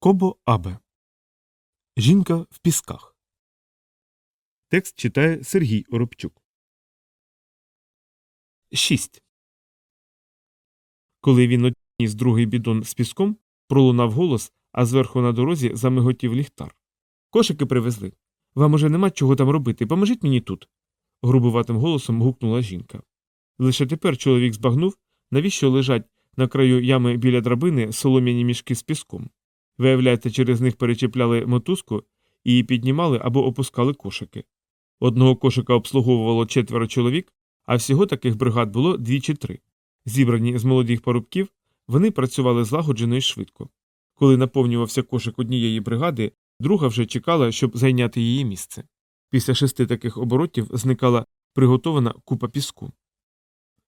Кобо Абе. Жінка в пісках. Текст читає Сергій Оробчук. 6. Коли він одніс другий бідон з піском, пролунав голос, а зверху на дорозі замиготів ліхтар. Кошики привезли. Вам уже нема чого там робити. Поможіть мені тут. грубуватим голосом гукнула жінка. Лише тепер чоловік збагнув, навіщо лежать на краю ями біля драбини солом'яні мішки з піском. Виявляється, через них перечіпляли мотузку і піднімали або опускали кошики. Одного кошика обслуговувало четверо чоловік, а всього таких бригад було дві чи три. Зібрані з молодих парубків, вони працювали злагоджено і швидко. Коли наповнювався кошик однієї бригади, друга вже чекала, щоб зайняти її місце. Після шести таких оборотів зникала приготована купа піску.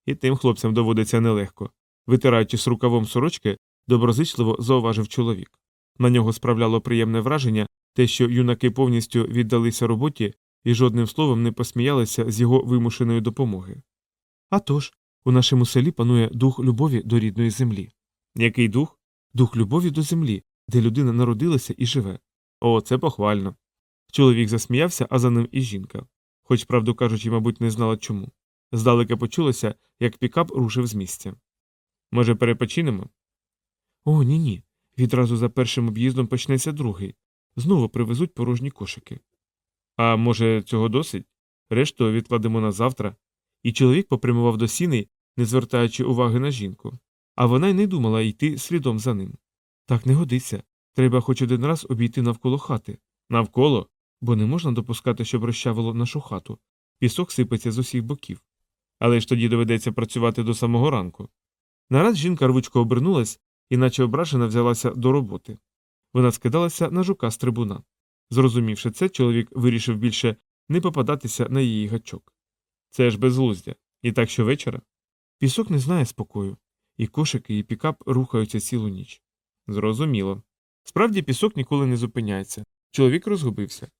І тим хлопцям доводиться нелегко. Витираючись рукавом сорочки, доброзичливо зауважив чоловік. На нього справляло приємне враження те, що юнаки повністю віддалися роботі і жодним словом не посміялися з його вимушеної допомоги. «А тож, у нашому селі панує дух любові до рідної землі. Який дух? Дух любові до землі, де людина народилася і живе. О, це похвально. Чоловік засміявся, а за ним і жінка. Хоч, правду кажучи, мабуть, не знала чому. Здалека почулося, як пікап рушив з місця. Може, перепочинемо? О, ні ні. Відразу за першим об'їздом почнеться другий. Знову привезуть порожні кошики. А може, цього досить? Решту відкладемо на завтра. І чоловік попрямував до сіней, не звертаючи уваги на жінку. А вона й не думала йти слідом за ним. Так не годиться. Треба хоч один раз обійти навколо хати. Навколо? Бо не можна допускати, щоб розчавило нашу хату. Пісок сипеться з усіх боків. Але ж тоді доведеться працювати до самого ранку. Нараз жінка рвучко обернулась і наче ображена взялася до роботи. Вона скидалася на жука з трибуна. Зрозумівши це, чоловік вирішив більше не попадатися на її гачок. Це ж безглуздя. І так щовечора. Пісок не знає спокою, і кошики, і пікап рухаються цілу ніч. Зрозуміло. Справді пісок ніколи не зупиняється. Чоловік розгубився.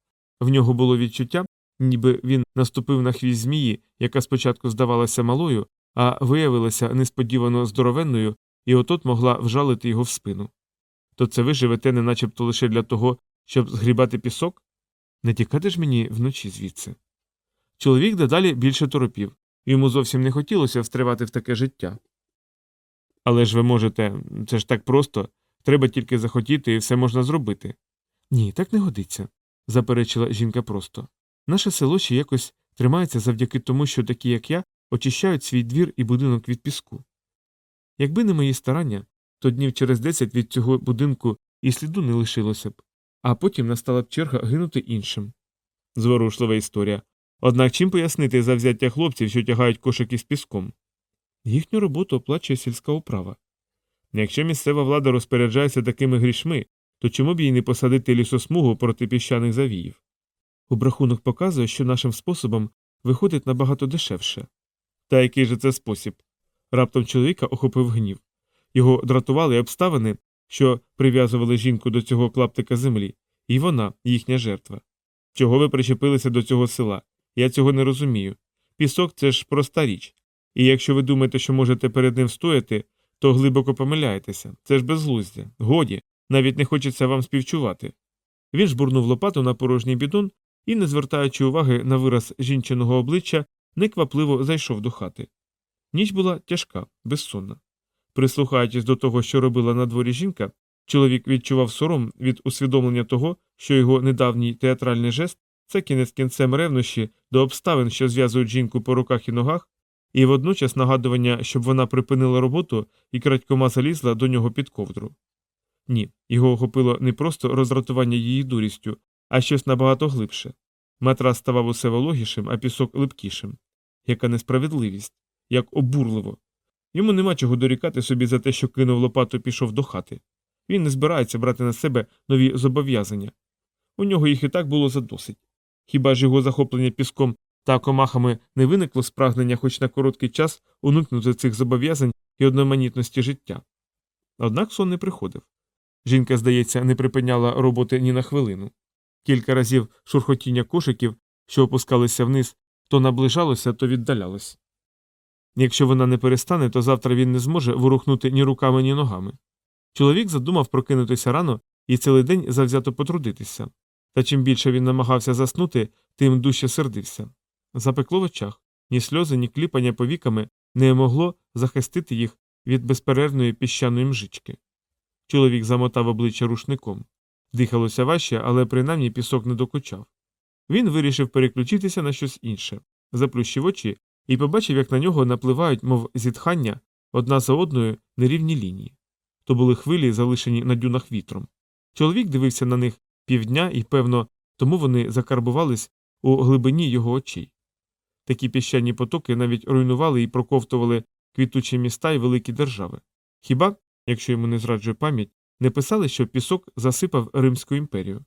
В нього було відчуття, ніби він наступив на хвіст змії, яка спочатку здавалася малою, а виявилася несподівано здоровенною і отот могла вжалити його в спину. То це ви живете не начебто лише для того, щоб згрібати пісок? Не тікати ж мені вночі звідси. Чоловік дедалі більше торопів, йому зовсім не хотілося встривати в таке життя. Але ж ви можете, це ж так просто, треба тільки захотіти і все можна зробити. Ні, так не годиться, заперечила жінка просто. Наше село ще якось тримається завдяки тому, що такі, як я, очищають свій двір і будинок від піску. Якби не мої старання, то днів через десять від цього будинку і сліду не лишилося б, а потім настала б черга гинути іншим. Зворушлива історія. Однак чим пояснити завзяття хлопців, що тягають кошики з піском? Їхню роботу оплачує сільська управа. Якщо місцева влада розпоряджається такими грішми, то чому б їй не посадити лісосмугу проти піщаних завіїв? Обрахунок показує, що нашим способом виходить набагато дешевше. Та який же це спосіб? Раптом чоловіка охопив гнів. Його дратували обставини, що прив'язували жінку до цього клаптика землі, і вона, їхня жертва. Чого ви причепилися до цього села? Я цього не розумію. Пісок це ж проста річ. І якщо ви думаєте, що можете перед ним стояти, то глибоко помиляєтеся. Це ж безглуздя. Годі, навіть не хочеться вам співчувати. Він жбурнув лопату на порожній бідон і, не звертаючи уваги на вираз жінчиного обличчя, неквапливо зайшов до хати. Ніч була тяжка, безсонна. Прислухаючись до того, що робила на дворі жінка, чоловік відчував сором від усвідомлення того, що його недавній театральний жест це кінець кінцем ревнощі до обставин, що зв'язують жінку по руках і ногах, і водночас нагадування, щоб вона припинила роботу і крадькома залізла до нього під ковдру. Ні, його охопило не просто роздратування її дурістю, а щось набагато глибше. Матрас ставав усе вологішим, а пісок липкішим. Яка несправедливість, як обурливо. Йому нема чого дорікати собі за те, що кинув лопату і пішов до хати. Він не збирається брати на себе нові зобов'язання. У нього їх і так було задосить. Хіба ж його захоплення піском та комахами не виникло спрагнення хоч на короткий час уникнути цих зобов'язань і одноманітності життя? Однак сон не приходив. Жінка, здається, не припиняла роботи ні на хвилину. Кілька разів шурхотіння кошиків, що опускалися вниз, то наближалося, то віддалялось. Якщо вона не перестане, то завтра він не зможе ворухнути ні руками, ні ногами. Чоловік задумав прокинутися рано і цілий день завзято потрудитися. Та чим більше він намагався заснути, тим дужче сердився. Запекло в очах, ні сльози, ні кліпання повіками не могло захистити їх від безперервної піщаної мжички. Чоловік замотав обличчя рушником. Дихалося важче, але принаймні пісок не докучав. Він вирішив переключитися на щось інше, заплющив очі і побачив, як на нього напливають, мов зітхання, одна за одною нерівні лінії. То були хвилі, залишені на дюнах вітром. Чоловік дивився на них півдня і, певно, тому вони закарбувались у глибині його очей. Такі піщані потоки навіть руйнували і проковтували квітучі міста і великі держави. Хіба, якщо йому не зраджує пам'ять, не писали, що пісок засипав Римську імперію,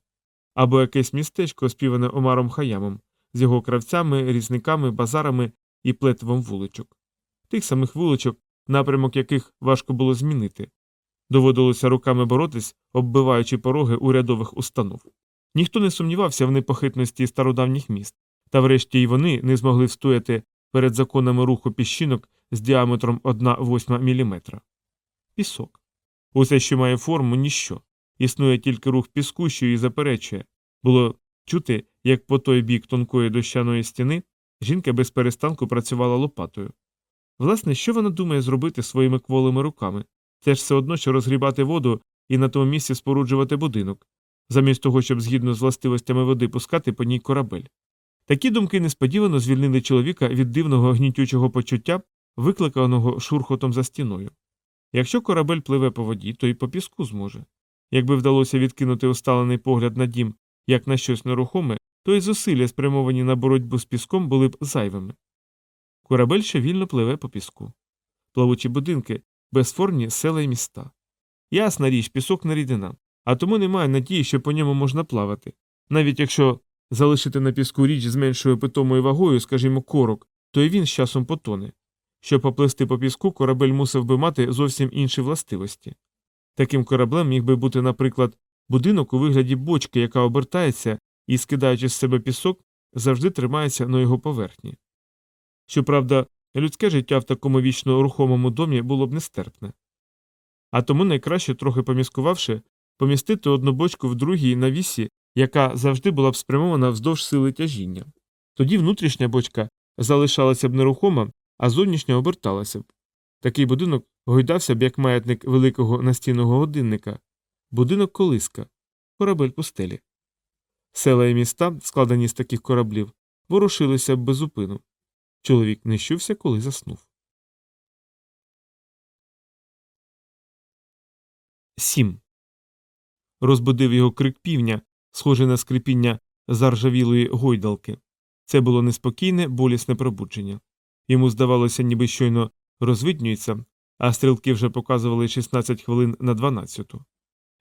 або якесь містечко, співане Омаром Хаямом, з його кравцями, різниками, базарами і плетивом вуличок. Тих самих вуличок, напрямок яких важко було змінити. Доводилося руками боротись, оббиваючи пороги урядових установ. Ніхто не сумнівався в непохитності стародавніх міст, та врешті й вони не змогли встояти перед законами руху піщинок з діаметром 1,8 мм. Пісок. Усе, що має форму, ніщо. Існує тільки рух піску, що її заперечує. Було чути, як по той бік тонкої дощаної стіни жінка без перестанку працювала лопатою. Власне, що вона думає зробити своїми кволими руками? Це ж все одно, що розгрібати воду і на тому місці споруджувати будинок, замість того, щоб згідно з властивостями води пускати по ній корабель. Такі думки несподівано звільнили чоловіка від дивного гнітючого почуття, викликаного шурхотом за стіною. Якщо корабель пливе по воді, то й по піску зможе. Якби вдалося відкинути усталений погляд на дім як на щось нерухоме, то й зусилля, спрямовані на боротьбу з піском, були б зайвими. Корабель ще вільно пливе по піску. Плавучі будинки, безформні села й міста. Ясна річ, пісок не рідина, а тому немає надії, що по ньому можна плавати. Навіть якщо залишити на піску річ з меншою питомою вагою, скажімо, корок, то й він з часом потоне. Щоб поплисти по піску, корабель мусив би мати зовсім інші властивості. Таким кораблем міг би бути, наприклад, будинок у вигляді бочки, яка обертається і, скидаючи з себе пісок, завжди тримається на його поверхні. Щоправда, людське життя в такому вічно рухомому домі було б нестерпне. А тому найкраще, трохи поміскувавши, помістити одну бочку в другій навісі, яка завжди була б спрямована вздовж сили тяжіння. Тоді внутрішня бочка залишалася б нерухома, а зовнішня оберталася б. Такий будинок гойдався б як маятник великого настінного годинника, будинок колиска, корабель пустелі. Села і міста, складені з таких кораблів, ворушилися без зупину. Чоловік не щувся, коли заснув. 7. Розбудив його крик півня, схожий на скрипіння заржавілої гойдалки. Це було неспокійне, болісне пробудження. Йому здавалося, ніби щойно розвиднюється, а стрілки вже показували 16 хвилин на 12.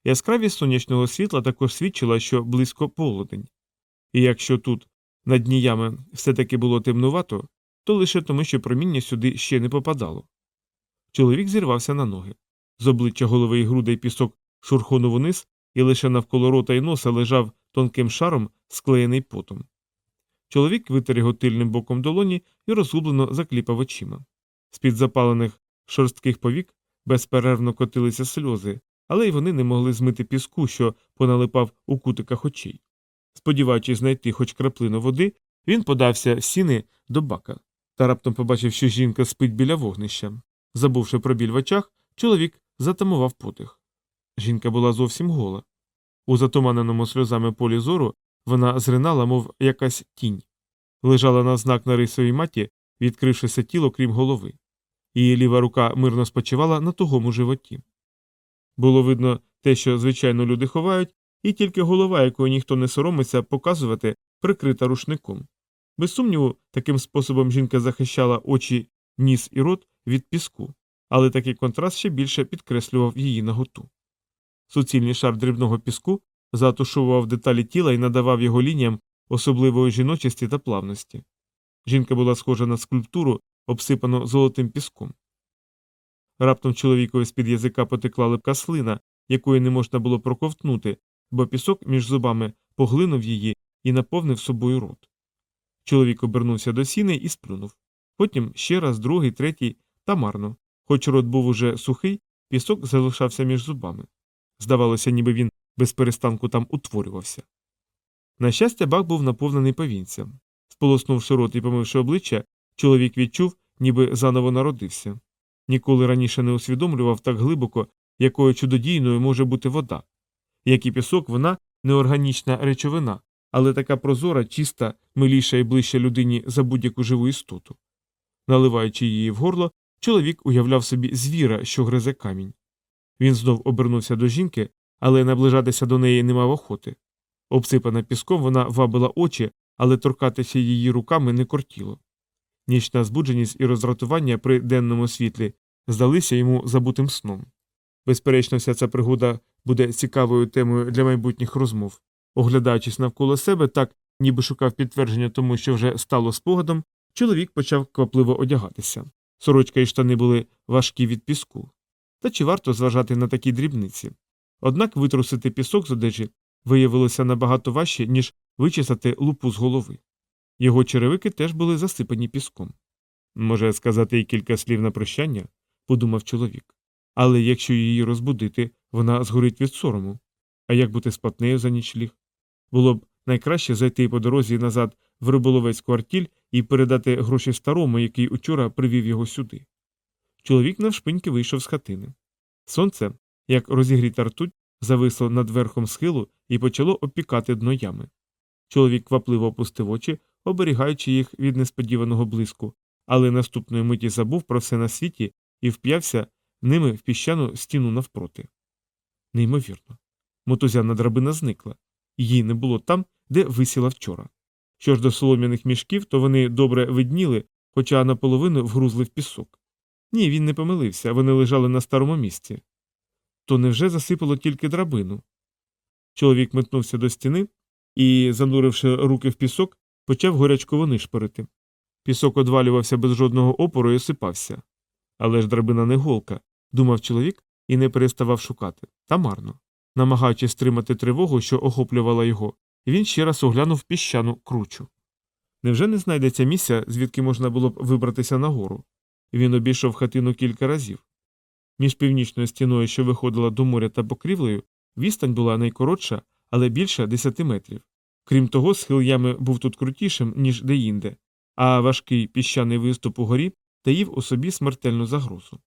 Яскравість сонячного світла також свідчила, що близько полудень. І якщо тут, над дніями, все таки було темнувато, то лише тому, що проміння сюди ще не попадало. Чоловік зірвався на ноги. З обличчя голови і грудей пісок шурхонув униз, і лише навколо рота й носа лежав тонким шаром, склеєний потом. Чоловік витер його тильним боком долоні і розгублено закліпав очима. З під запалених шорстких повік безперервно котилися сльози, але й вони не могли змити піску, що поналипав у кутиках очей. Сподіваючись знайти хоч краплину води, він подався в сіни до бака та раптом побачив, що жінка спить біля вогнища. Забувши про біль в очах, чоловік затамував подих. Жінка була зовсім гола. У затуманеному сльозами полі зору вона зринала, мов якась тінь, лежала на знак на рисовій маті, відкрившися тіло, крім голови. Її ліва рука мирно спочивала на тугому животі. Було видно те, що звичайно люди ховають, і тільки голова, якої ніхто не соромиться показувати, прикрита рушником. Без сумніву, таким способом жінка захищала очі, ніс і рот від піску, але такий контраст ще більше підкреслював її наготу. Суцільний шар дрібного піску затушував деталі тіла і надавав його лініям особливої жіночості та плавності. Жінка була схожа на скульптуру, обсипану золотим піском. Раптом чоловікові з під язика потекла липка слина, якої не можна було проковтнути, бо пісок між зубами поглинув її і наповнив собою рот. Чоловік обернувся до сіни і сплюнув. Потім ще раз, другий, третій та марно. Хоч рот був уже сухий, пісок залишався між зубами. Здавалося, ніби він без перестанку там утворювався. На щастя, бак був наповнений повінцям. Сполоснувши рот і помивши обличчя, чоловік відчув, ніби заново народився. Ніколи раніше не усвідомлював так глибоко, якою чудодійною може бути вода. Як і пісок, вона неорганічна речовина, але така прозора, чиста, миліша і ближча людині за будь-яку живу істоту. Наливаючи її в горло, чоловік уявляв собі звіра, що гризе камінь. Він знов обернувся до жінки, але наближатися до неї не мав охоти. Обсипана піском, вона вабила очі, але торкатися її руками не кортіло. Нічна збудженість і роздратування при денному світлі здалися йому забутим сном. Безперечно, вся ця пригода буде цікавою темою для майбутніх розмов. Оглядаючись навколо себе, так ніби шукав підтвердження тому, що вже стало спогадом, чоловік почав квапливо одягатися. Сорочка і штани були важкі від піску. Та чи варто зважати на такі дрібниці? Однак витрусити пісок з одежі виявилося набагато важче, ніж вичесати лупу з голови. Його черевики теж були засипані піском. Може сказати й кілька слів на прощання, подумав чоловік. Але якщо її розбудити, вона згорить від сорому. А як бути з платнею за нічліг? Було б найкраще зайти по дорозі назад в риболовецьку артіль і передати гроші старому, який учора привів його сюди. Чоловік навшпиньки вийшов з хатини. Сонце, як розігріта ртуть, зависло над верхом схилу і почало обпікати дно ями. Чоловік квапливо опустив очі, оберігаючи їх від несподіваного блиску, але наступної миті забув про все на світі і вп'явся ними в піщану стіну навпроти. Неймовірно. Мотузяна драбина зникла. Її не було там, де висіла вчора. Що ж до солом'яних мішків, то вони добре видніли, хоча наполовину вгрузли в пісок. Ні, він не помилився, вони лежали на старому місці. То невже засипало тільки драбину? Чоловік метнувся до стіни і, зануривши руки в пісок, почав горячково нишпорити. Пісок одвалювався без жодного опору і осипався. Але ж драбина не голка, думав чоловік і не переставав шукати. Та марно. Намагаючись стримати тривогу, що охоплювала його, він ще раз оглянув піщану кручу. Невже не знайдеться місця, звідки можна було б вибратися нагору? Він обійшов хатину кілька разів. Між північною стіною, що виходила до моря та покрівлею, відстань була найкоротша, але більше десяти метрів. Крім того, схил ями був тут крутішим, ніж деінде, а важкий піщаний виступ угорі таїв у собі смертельну загрозу.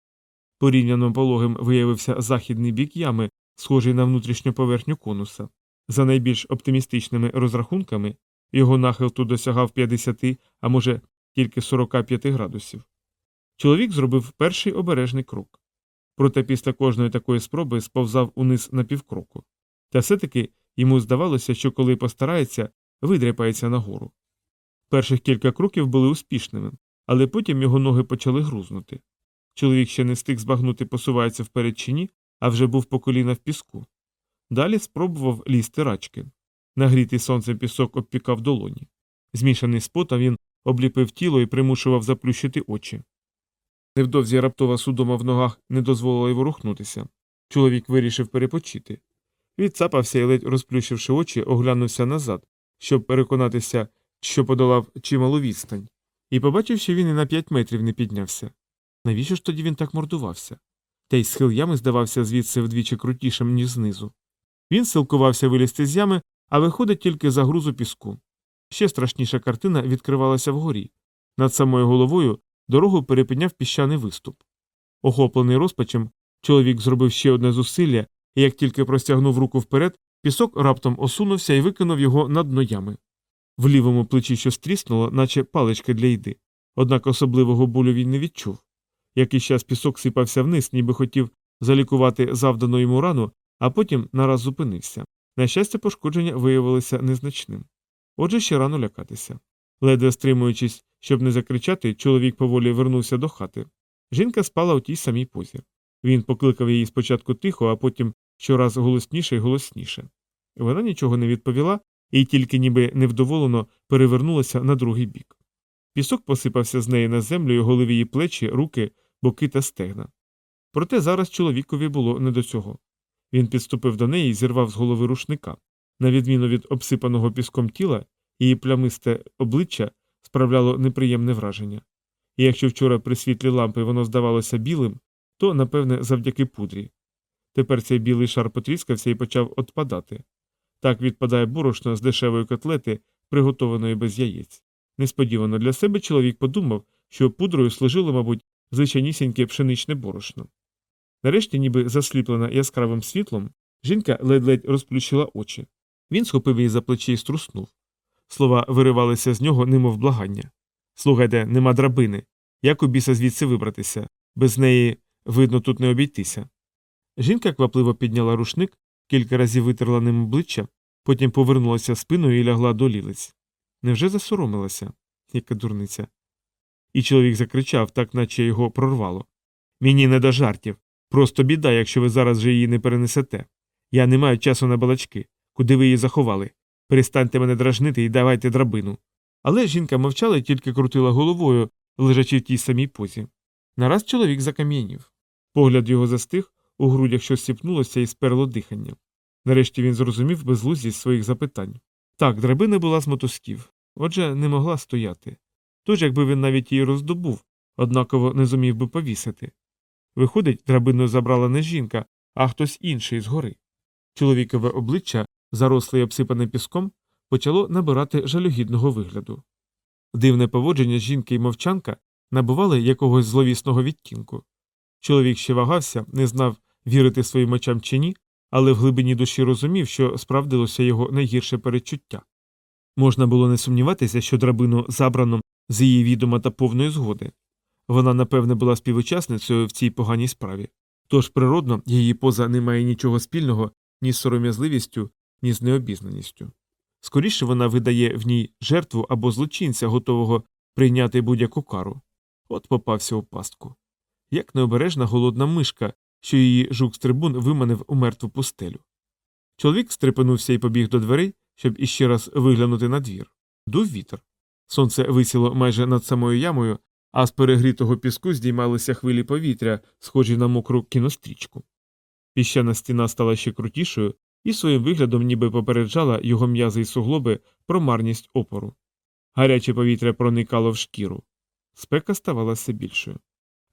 Порівняно пологим виявився західний бік ями, схожий на внутрішню поверхню конуса. За найбільш оптимістичними розрахунками, його нахил тут досягав 50, а може тільки 45 градусів. Чоловік зробив перший обережний крок. Проте після кожної такої спроби сповзав униз на півкроку. Та все таки йому здавалося, що коли постарається, видряпається нагору. Перших кілька кроків були успішними, але потім його ноги почали грузнути. Чоловік ще не встиг збагнути, посувається вперед чи ні, а вже був по коліна в піску. Далі спробував лізти рачки. Нагрітий сонцем пісок обпікав долоні. Змішаний з потом він обліпив тіло і примушував заплющити очі. Невдовзі раптова судома в ногах не дозволила й ворухнутися. Чоловік вирішив перепочити. Відцапався і, ледь розплющивши очі, оглянувся назад, щоб переконатися, що подолав чималу відстань, і побачив, що він і на п'ять метрів не піднявся. Навіщо ж тоді він так мордувався? Та й схил ями здавався звідси вдвічі крутішим, ніж знизу. Він силкувався вилізти з ями, а виходить тільки за грузу піску. Ще страшніша картина відкривалася вгорі. Над самою головою дорогу перепиняв піщаний виступ. Охоплений розпачем, чоловік зробив ще одне зусилля, і як тільки простягнув руку вперед, пісок раптом осунувся і викинув його на дно ями. В лівому плечі щось тріснуло, наче палички для їди. Однак особливого болю він не відчув. Якийсь час пісок сипався вниз, ніби хотів залікувати завдану йому рану, а потім нараз зупинився. На щастя, пошкодження виявилося незначним. Отже, ще рано лякатися. Ледве стримуючись, щоб не закричати, чоловік поволі вернувся до хати. Жінка спала у тій самій позі. Він покликав її спочатку тихо, а потім щораз голосніше і голосніше. Вона нічого не відповіла і тільки ніби невдоволено перевернулася на другий бік. Пісок посипався з неї на землю і голив її плечі, руки, боки та стегна. Проте зараз чоловікові було не до цього. Він підступив до неї і зірвав з голови рушника. На відміну від обсипаного піском тіла, її плямисте обличчя справляло неприємне враження. І якщо вчора при світлі лампи воно здавалося білим, то, напевне, завдяки пудрі. Тепер цей білий шар потріскався і почав отпадати. Так відпадає борошно з дешевої котлети, приготованої без яєць. Несподівано для себе чоловік подумав, що пудрою служило, мабуть, звичайнісіньке пшеничне борошно. Нарешті, ніби засліплена яскравим світлом, жінка ледь-ледь розплющила очі. Він схопив її за плечі і струснув. Слова виривалися з нього, немов благання. Слухайте, нема драбини. Як у біса звідси вибратися? Без неї, видно, тут не обійтися. Жінка квапливо підняла рушник, кілька разів витерла ним обличчя, потім повернулася спиною і лягла до лілиць. Невже засоромилася? Яка дурниця. І чоловік закричав, так наче його прорвало. Мені не до жартів. Просто біда, якщо ви зараз же її не перенесете. Я не маю часу на балачки. Куди ви її заховали? Перестаньте мене дражнити і давайте драбину. Але жінка мовчала і тільки крутила головою, лежачи в тій самій позі. Нараз чоловік закам'янів. Погляд його застиг, у грудях щось сіпнулося і сперло дихання. Нарешті він зрозумів безлузість своїх запитань. Так, драбина була з мотузків, отже, не могла стояти. Тож, якби він навіть її роздобув, однаково не зумів би повісити. Виходить, драбину забрала не жінка, а хтось інший згори. Чоловікове обличчя, заросле й обсипане піском, почало набирати жалюгідного вигляду. Дивне поводження жінки й мовчанка набували якогось зловісного відтінку. Чоловік ще вагався, не знав, вірити своїм очам чи ні, але в глибині душі розумів, що справдилося його найгірше передчуття. Можна було не сумніватися, що драбину забрано з її відома та повної згоди. Вона, напевне, була співучасницею в цій поганій справі. Тож природно її поза не має нічого спільного ні з сором'язливістю, ні з необізнаністю. Скоріше вона видає в ній жертву або злочинця, готового прийняти будь-яку кару. От попався у пастку. Як необережна голодна мишка, що її жук з трибун виманив у мертву пустелю. Чоловік стрепенувся і побіг до дверей, щоб іще раз виглянути на двір. Дув вітер. Сонце висіло майже над самою ямою, а з перегрітого піску здіймалися хвилі повітря, схожі на мокру кінострічку. Піщана стіна стала ще крутішою і своїм виглядом ніби попереджала його м'язи й суглоби про марність опору. Гаряче повітря проникало в шкіру. Спека ставала все більшою.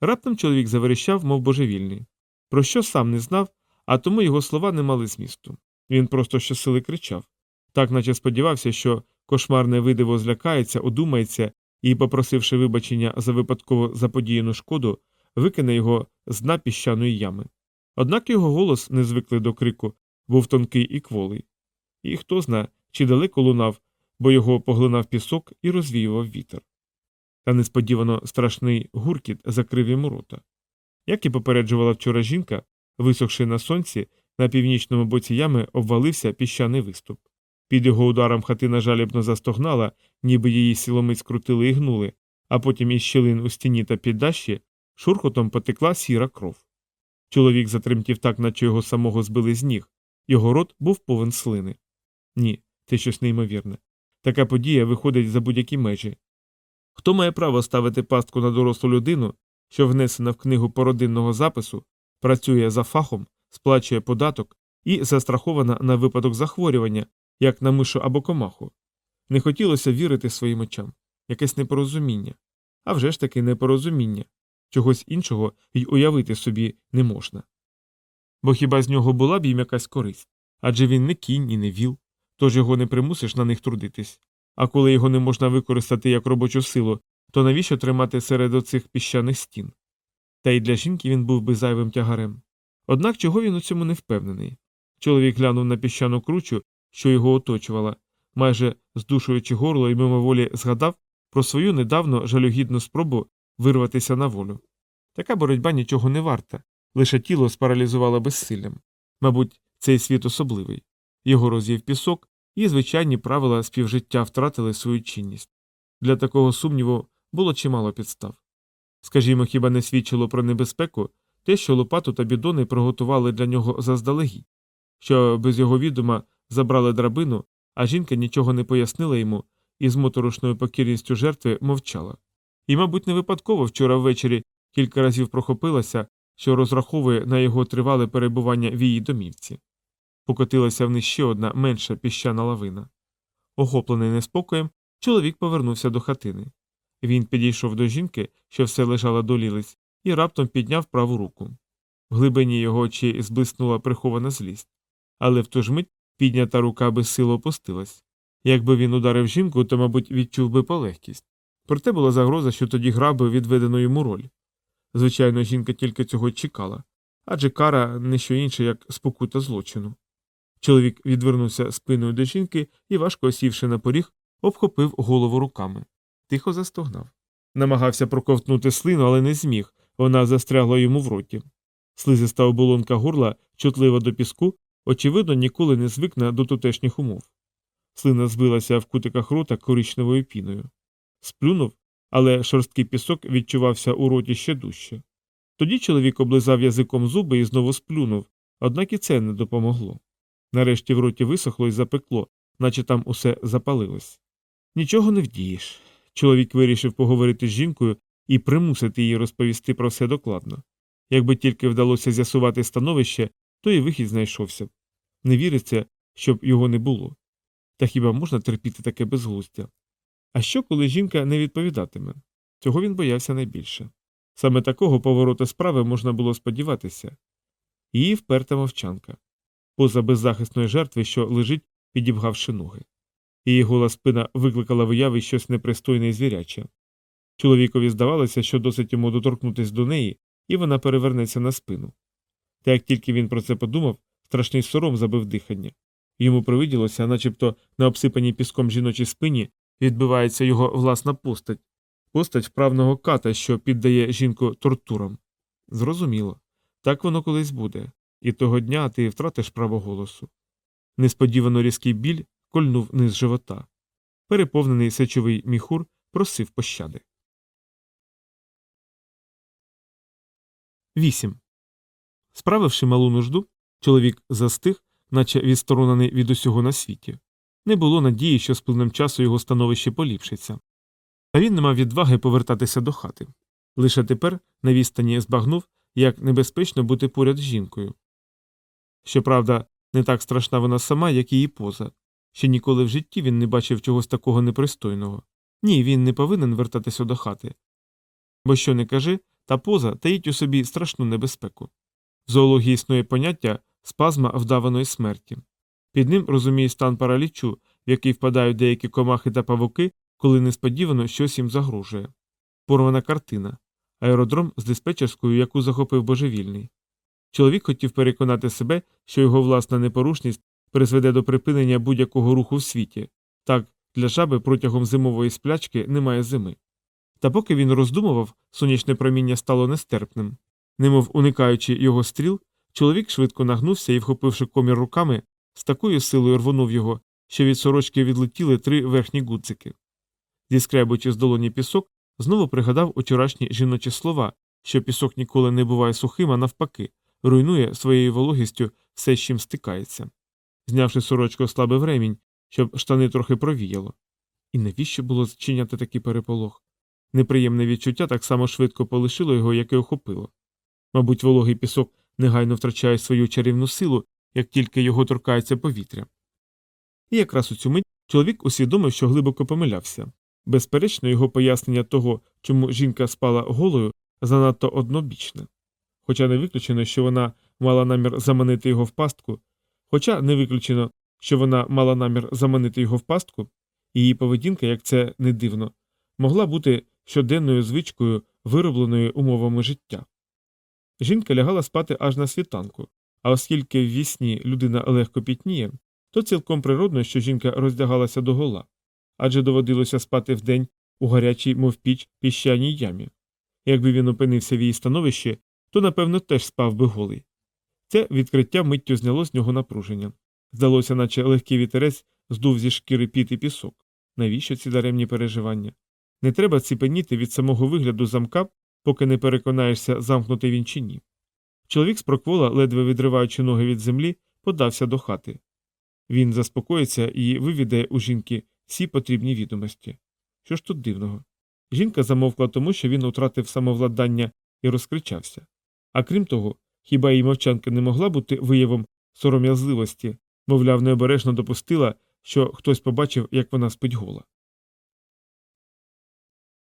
Раптом чоловік заверещав, мов божевільний. Про що сам не знав, а тому його слова не мали змісту. Він просто щосили кричав, так наче сподівався, що кошмарне видиво злякається, одумається і, попросивши вибачення за випадково заподіяну шкоду, викине його з дна піщаної ями. Однак його голос, незвиклий до крику, був тонкий і кволий. І хто зна, чи далеко лунав, бо його поглинав пісок і розвіював вітер. Та несподівано страшний гуркіт закрив йому рота. Як і попереджувала вчора жінка, висохши на сонці, на північному боці ями обвалився піщаний виступ. Під його ударом хатина жалібно застогнала, ніби її сіломиць скрутили і гнули, а потім із щілин у стіні та піддащі шурхотом потекла сіра кров. Чоловік затремтів так, наче його самого збили з ніг, його рот був повен слини. Ні, це щось неймовірне. Така подія виходить за будь-які межі. Хто має право ставити пастку на дорослу людину, що внесена в книгу породинного запису, працює за фахом, сплачує податок і застрахована на випадок захворювання, як на мишу або комаху? Не хотілося вірити своїм очам, якесь непорозуміння. А вже ж таки непорозуміння, чогось іншого й уявити собі не можна. Бо хіба з нього була б їм якась користь? Адже він не кінь і не віл, тож його не примусиш на них трудитись. А коли його не можна використати як робочу силу, то навіщо тримати серед оцих піщаних стін? Та й для жінки він був би зайвим тягарем. Однак чого він у цьому не впевнений. Чоловік глянув на піщану кручу, що його оточувала, майже здушуючи горло і мимоволі згадав про свою недавно жалюгідну спробу вирватися на волю. Така боротьба нічого не варта, лише тіло спаралізувало безсиллям. Мабуть, цей світ особливий. Його роз'їв пісок, і звичайні правила співжиття втратили свою чинність. Для такого сумніву було чимало підстав. Скажімо, хіба не свідчило про небезпеку те, що лопату та бідони приготували для нього заздалегідь, що без його відома забрали драбину, а жінка нічого не пояснила йому і з моторошною покірністю жертви мовчала. І, мабуть, не випадково вчора ввечері кілька разів прохопилася, що розраховує на його тривале перебування в її домівці. Покотилася вниз ще одна менша піщана лавина. Охоплений неспокоєм, чоловік повернувся до хатини. Він підійшов до жінки, що все лежала до лілиць, і раптом підняв праву руку. В глибині його очей зблиснула прихована злість, але в ту ж мить піднята рука безсило опустилась. Якби він ударив жінку, то, мабуть, відчув би полегкість. Проте була загроза, що тоді грав би відведену йому роль. Звичайно, жінка тільки цього чекала, адже кара не що інше, як спокута злочину. Чоловік відвернувся спиною до жінки і, важко сівши на поріг, обхопив голову руками. Тихо застогнав. Намагався проковтнути слину, але не зміг, вона застрягла йому в роті. Слизиста оболонка горла, чутлива до піску, очевидно, ніколи не звикне до тутешніх умов. Слина збилася в кутиках рота коричневою піною. Сплюнув, але шорсткий пісок відчувався у роті ще дужче. Тоді чоловік облизав язиком зуби і знову сплюнув, однак і це не допомогло. Нарешті в роті висохло і запекло, наче там усе запалилось. Нічого не вдієш. Чоловік вирішив поговорити з жінкою і примусити її розповісти про все докладно. Якби тільки вдалося з'ясувати становище, то і вихід знайшовся. Не віриться, щоб його не було. Та хіба можна терпіти таке безглуздя? А що, коли жінка не відповідатиме? Цього він боявся найбільше. Саме такого поворота справи можна було сподіватися. Її вперта мовчанка, поза беззахисної жертви, що лежить, підібгавши ноги. Її гола спина викликала в уяві щось непристойне і звіряче. Чоловікові здавалося, що досить йому доторкнутися до неї, і вона перевернеться на спину. Та як тільки він про це подумав, страшний сором забив дихання. Йому привиділося, начебто на обсипаній піском жіночій спині відбивається його власна постать, постать вправного ката, що піддає жінку тортурам. Зрозуміло, так воно колись буде, і того дня ти втратиш право голосу. Несподівано різкий біль кольнув низ живота. Переповнений сечовий міхур просив пощади. 8. Справивши малу нужду, чоловік застиг, наче відсторонений від усього на світі. Не було надії, що з плином часу його становище поліпшиться. Та він не мав відваги повертатися до хати. Лише тепер на відстані збагнув, як небезпечно бути поряд з жінкою. Щоправда, не так страшна вона сама, як її поза. Ще ніколи в житті він не бачив чогось такого непристойного. Ні, він не повинен вертатися до хати. Бо що не кажи, та поза таїть у собі страшну небезпеку. В зоології існує поняття спазма вдаваної смерті. Під ним розуміє стан паралічу, в який впадають деякі комахи та павуки, коли несподівано щось їм загрожує. Порвана картина, аеродром з диспетчерською, яку захопив божевільний. Чоловік хотів переконати себе, що його власна непорушність призведе до припинення будь-якого руху в світі. Так, для жаби протягом зимової сплячки немає зими. Та поки він роздумував, сонячне проміння стало нестерпним. Немов уникаючи його стріл, чоловік швидко нагнувся і, вхопивши комір руками, з такою силою рвонув його, що від сорочки відлетіли три верхні гудзики. Зіскребуючи з долоні пісок, знову пригадав учорашні жіночі слова, що пісок ніколи не буває сухим, а навпаки, руйнує своєю вологістю все, з чим стикається. Знявши сорочку, ослабив ремінь, щоб штани трохи провіяло. І навіщо було зчиняти такий переполох? Неприємне відчуття так само швидко полишило його, як і охопило. Мабуть, вологий пісок негайно втрачає свою чарівну силу, як тільки його торкається повітря. І якраз у цю мить чоловік усвідомив, що глибоко помилявся. Безперечно, його пояснення того, чому жінка спала голою, занадто однобічне. Хоча не виключено, що вона мала намір заманити його в пастку, хоча не виключено, що вона мала намір заманити його в пастку, її поведінка, як це не дивно, могла бути щоденною звичкою, виробленою умовами життя. Жінка лягала спати аж на світанку, а оскільки в вісні людина легко пітніє, то цілком природно, що жінка роздягалася догола, адже доводилося спати вдень у гарячій, мов піч, піщаній ямі. Якби він опинився в її становищі, то, напевно, теж спав би голий. Це відкриття миттю зняло з нього напруження. Здалося, наче легкий вітерець здув зі шкіри піт і пісок. Навіщо ці даремні переживання? Не треба ціпеніти від самого вигляду замка, поки не переконаєшся, замкнутий він чи ні. Чоловік з проквола, ледве відриваючи ноги від землі, подався до хати. Він заспокоїться і вивідає у жінки всі потрібні відомості. Що ж тут дивного? Жінка замовкла тому, що він втратив самовладання і розкричався. А крім того, хіба її мовчанка не могла бути виявом сором'язливості, мовляв, необережно допустила, що хтось побачив, як вона спить гола.